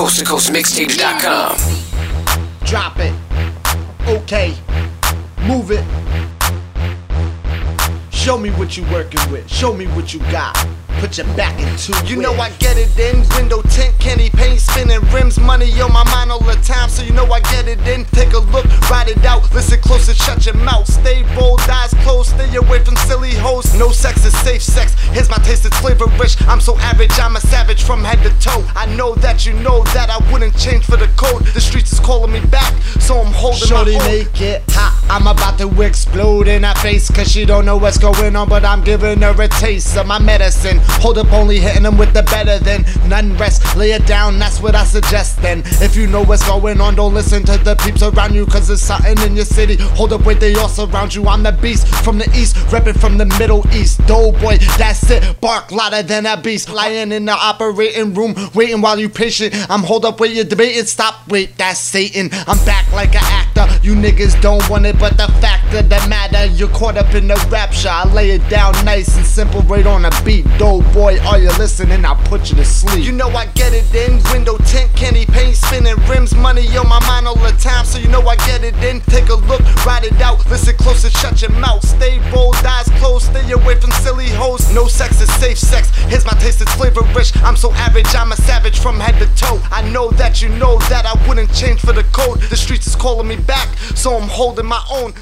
Coast to Coast Mixtapes.com. Drop it. Okay. Move it. Show me what you working with. Show me what you got. Put your back into it. You know I get it in. Window tint, candy paint, spinning rims, money on my mind all the time. So you know I get it in. Take a look, ride it out. Listen close and shut your mouth. No sex is safe sex. Here's my taste, it's flavor rich. I'm so average, I'm a savage from head to toe. I know that you know that I wouldn't change for the code. The streets is calling me back, so I'm holding Shorty my own. make it hot. I'm about to explode in her face. Cause she don't know what's going on. But I'm giving her a taste of my medicine. Hold up, only hitting them with the better than none rest. Lay it down, that's what I suggest then. If you know what's going on, don't listen to the peeps around you. Cause there's something in your city. Hold up, wait, they all surround you. I'm the beast from the east, repping from the middle east. Doughboy, that's it. Bark louder than a beast. Lying in the operating room, waiting while you patient. I'm hold up, wait, you're debating. Stop, wait, that's Satan. I'm back like an actor. You niggas don't want it, but the fact of the matter, you're caught up in the rapture. I lay it down nice and simple, right on the beat. Doughboy, are you listening? I'll put you to sleep. You know I get it in. Window tint, candy paint, spinning rims, money on my mind all the time. So you know I get it in. Take a look, ride it out. Listen close and shut your mouth. Stay bold, away from silly hoes. No sex is safe sex. Here's my taste, it's flavor rich. I'm so average, I'm a savage from head to toe. I know that you know that I wouldn't change for the code. The streets is calling me back, so I'm holding my own.